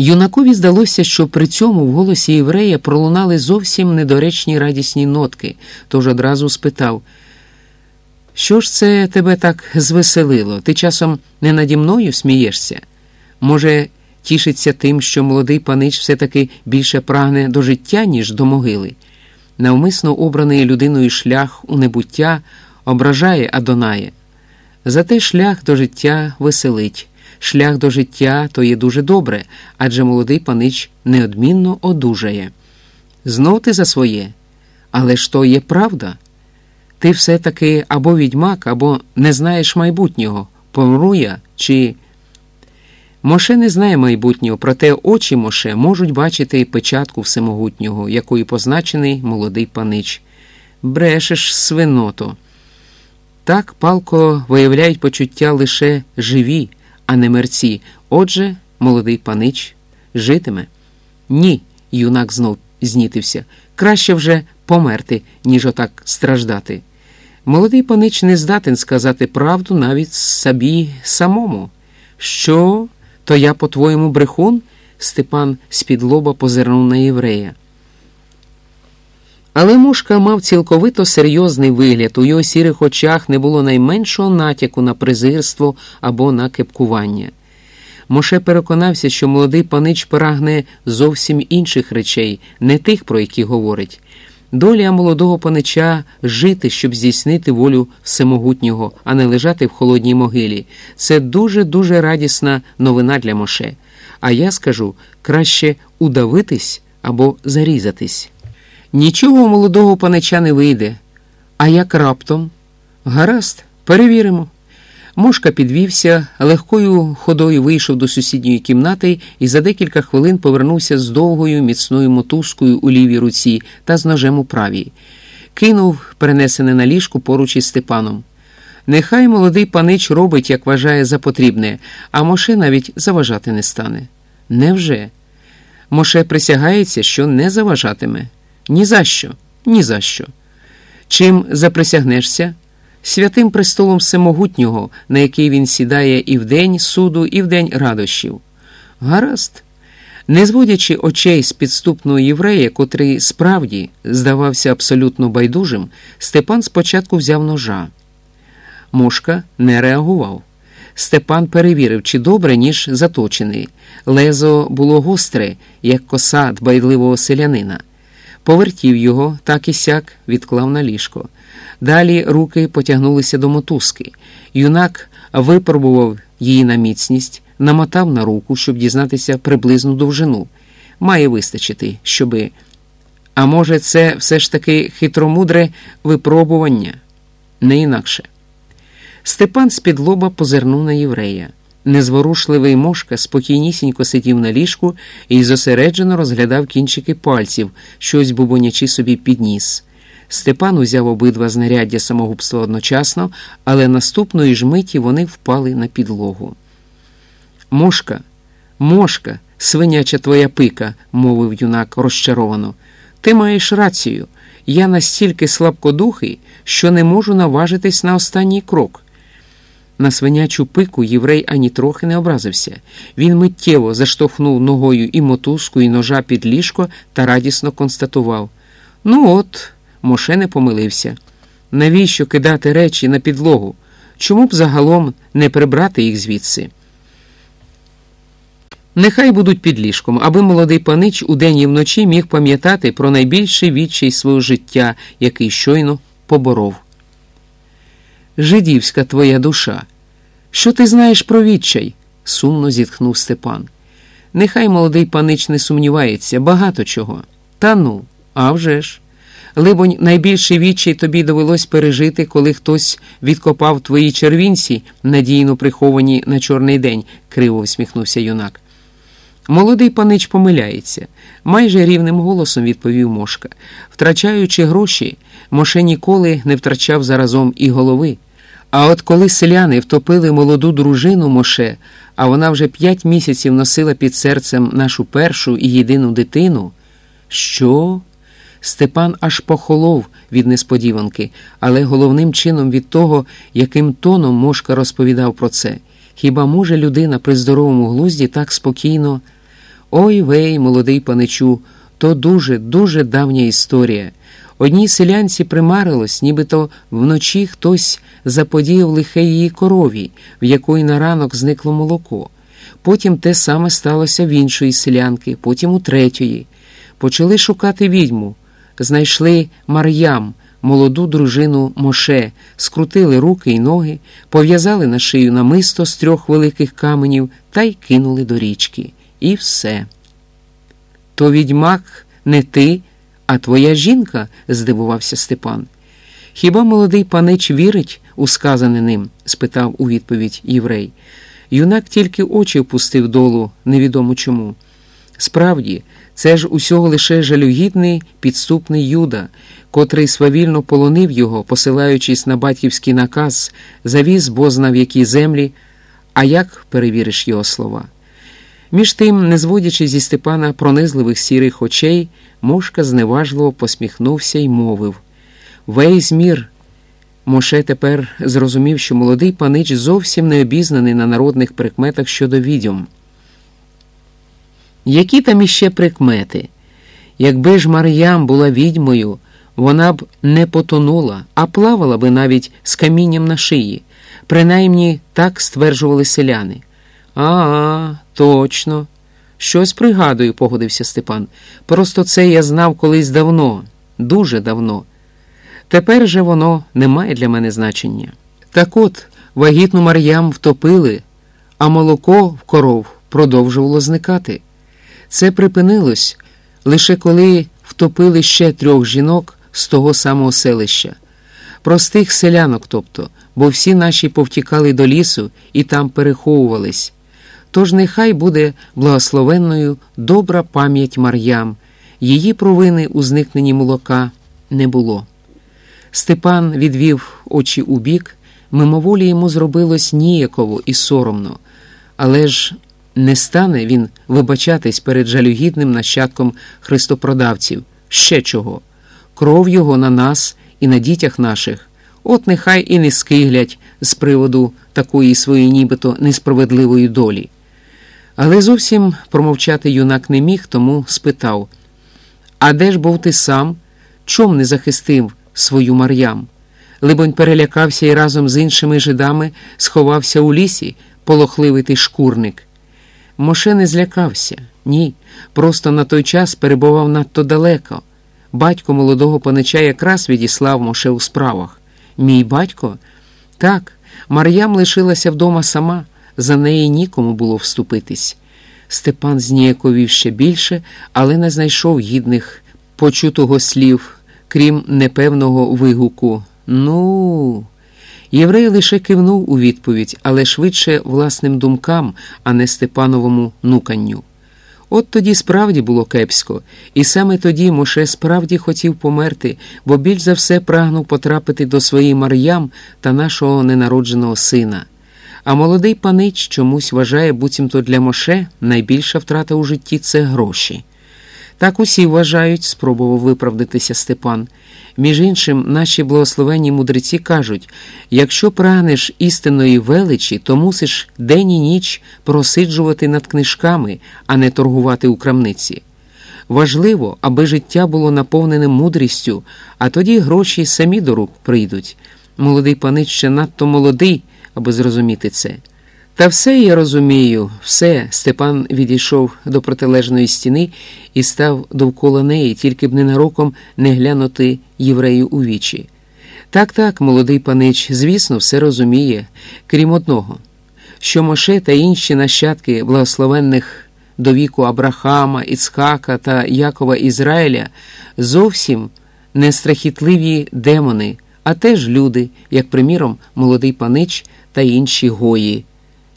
Юнакові здалося, що при цьому в голосі єврея пролунали зовсім недоречні радісні нотки, тож одразу спитав, що ж це тебе так звеселило? Ти часом не наді мною смієшся? Може, тішиться тим, що молодий панич все-таки більше прагне до життя, ніж до могили? Навмисно обраний людиною шлях у небуття ображає Адонає. Зате шлях до життя веселить. Шлях до життя то є дуже добре, адже молодий панич неодмінно одужає. Знов ти за своє. Але ж то є правда. Ти все таки або відьмак, або не знаєш майбутнього, помру я чи. Моше не знає майбутнього, проте очі Моше можуть бачити печатку всемогутнього, якою позначений молодий панич. Брешеш, свиното. Так палко виявляють почуття лише живі, а не мерці. Отже, молодий панич житиме. Ні, юнак знов знітився. Краще вже померти, ніж отак страждати. Молодий панич не здатен сказати правду навіть собі самому. Що, то я, по-твоєму, брехун? Степан з-під лоба позирнув на єврея. Але мушка мав цілковито серйозний вигляд, у його сірих очах не було найменшого натяку на презирство або на кепкування. Моше переконався, що молодий панич прагне зовсім інших речей, не тих, про які говорить. Доля молодого панича жити, щоб здійснити волю всемогутнього, а не лежати в холодній могилі. Це дуже-дуже радісна новина для Моше. А я скажу краще удавитись або зарізатись. Нічого у молодого панича не вийде. А як раптом? Гаразд, перевіримо. Мошка підвівся, легкою ходою вийшов до сусідньої кімнати і за декілька хвилин повернувся з довгою міцною мотузкою у лівій руці та з ножем у правій. Кинув перенесене на ліжку поруч із Степаном. Нехай молодий панич робить, як вважає за потрібне, а Моше навіть заважати не стане. Невже? Моше присягається, що не заважатиме. Ні за що, ні за що. Чим заприсягнешся? Святим престолом всемогутнього, на який він сідає і в день суду, і в день радощів. Гаразд. Не зводячи очей з підступного єврея, котрий справді здавався абсолютно байдужим, Степан спочатку взяв ножа. Мошка не реагував. Степан перевірив, чи добре, ніж заточений. Лезо було гостре, як коса дбайливого селянина. Повертів його, так і сяк, відклав на ліжко. Далі руки потягнулися до мотузки. Юнак випробував її на міцність, намотав на руку, щоб дізнатися приблизну довжину. Має вистачити, щоби. А може, це все ж таки хитромудре випробування? Не інакше. Степан з-під лоба позирнув на єврея. Незворушливий мошка спокійнісінько сидів на ліжку і зосереджено розглядав кінчики пальців, щось бубонячи собі підніс. Степан узяв обидва знаряддя самогубства одночасно, але наступної ж миті вони впали на підлогу. Мошка, мошка, свиняча твоя пика, мовив юнак розчаровано. Ти маєш рацію. Я настільки слабкодухий, що не можу наважитись на останній крок. На свинячу пику єврей ані трохи не образився. Він миттєво заштовхнув ногою і мотузку, і ножа під ліжко та радісно констатував: Ну от, Моше не помилився. Навіщо кидати речі на підлогу? Чому б загалом не прибрати їх звідси? Нехай будуть під ліжком, аби молодий панич удень і вночі міг пам'ятати про найбільший відчай свого життя, який щойно поборов жидівська твоя душа. Що ти знаєш про відчай? сумно зітхнув Степан. Нехай молодий панич не сумнівається, багато чого. Та ну, а вже ж. Либонь, найбільший відчай тобі довелось пережити, коли хтось відкопав твої червінці, надійно приховані на чорний день, криво всміхнувся юнак. Молодий панич помиляється, майже рівним голосом відповів Мошка. Втрачаючи гроші, Моше ніколи не втрачав заразом і голови. А от коли селяни втопили молоду дружину Моше, а вона вже п'ять місяців носила під серцем нашу першу і єдину дитину, що? Степан аж похолов від несподіванки, але головним чином від того, яким тоном Мошка розповідав про це. Хіба може людина при здоровому глузді так спокійно? Ой вей, молодий паничу, то дуже, дуже давня історія. Одній селянці примарилось, нібито вночі хтось заподіяв лихе її корові, в якої на ранок зникло молоко. Потім те саме сталося в іншої селянки, потім у третьої. Почали шукати відьму, знайшли Мар'ям, молоду дружину Моше, скрутили руки й ноги, пов'язали на шию намисто з трьох великих каменів та й кинули до річки. І все. То відьмак не ти, а твоя жінка? здивувався Степан. Хіба молодий панич вірить у сказане ним? спитав у відповідь єврей. Юнак тільки очі впустив долу, невідомо чому. Справді, це ж усього лише жалюгідний підступний Юда, котрий свавільно полонив його, посилаючись на батьківський наказ, завіз бозна в які землі, а як перевіриш його слова? Між тим, не зводячи зі Степана пронизливих сірих очей, Мошка зневажливо посміхнувся й мовив Весь мір. Моше тепер зрозумів, що молодий панич зовсім не обізнаний на народних прикметах щодо відьом. Які там іще прикмети? Якби ж Мар'ям була відьмою, вона б не потонула, а плавала би навіть з камінням на шиї. Принаймні так стверджували селяни. А, точно. Щось пригадую, погодився Степан. Просто це я знав колись давно, дуже давно. Тепер же воно не має для мене значення. Так от, вагітну Мар'ям втопили, а молоко в коров продовжувало зникати. Це припинилось лише коли втопили ще трьох жінок з того самого селища, простих селянок, тобто, бо всі наші повтікали до лісу і там переховувались. Тож нехай буде благословенною добра пам'ять Мар'ям, її провини у зникненні молока не було. Степан відвів очі у бік, мимоволі йому зробилось ніяково і соромно, але ж не стане він вибачатись перед жалюгідним нащадком христопродавців. Ще чого? Кров його на нас і на дітях наших. От нехай і не скиглять з приводу такої своєї нібито несправедливої долі. Але зовсім промовчати юнак не міг, тому спитав А де ж був ти сам? Чом не захистив свою Мар'ям? Либонь перелякався і разом з іншими жидами сховався у лісі, полохливий ти шкурник. Моше не злякався, ні, просто на той час перебував надто далеко. Батько молодого панича якраз відіслав Моше у справах. Мій батько? Так, Мар'ям лишилася вдома сама, за неї нікому було вступитись. Степан зніяковів ще більше, але не знайшов гідних почутого слів, крім непевного вигуку. Ну. Єврей лише кивнув у відповідь, але швидше власним думкам, а не Степановому нуканню. От тоді справді було кепсько, і саме тоді Моше справді хотів померти, бо більш за все прагнув потрапити до своєї Мар'ям та нашого ненародженого сина. А молодий панич чомусь вважає, буцімто для Моше найбільша втрата у житті це гроші. Так усі вважають, спробував виправдатися Степан. Між іншим, наші благословенні мудреці кажуть якщо прагнеш істинної величі, то мусиш день і ніч просиджувати над книжками, а не торгувати у крамниці. Важливо, аби життя було наповнене мудрістю, а тоді гроші самі до рук прийдуть. Молодий панич ще надто молодий, аби зрозуміти це. Та все я розумію, все. Степан відійшов до протилежної стіни і став довкола неї, тільки б ненароком не глянути єврею у вічі. Так, так, молодий панич, звісно, все розуміє, крім одного, що Моше та інші нащадки благословенних до віку Абрахама, Іцхака та Якова Ізраїля зовсім не страхітливі демони, а теж люди, як приміром, молодий панич та інші гої.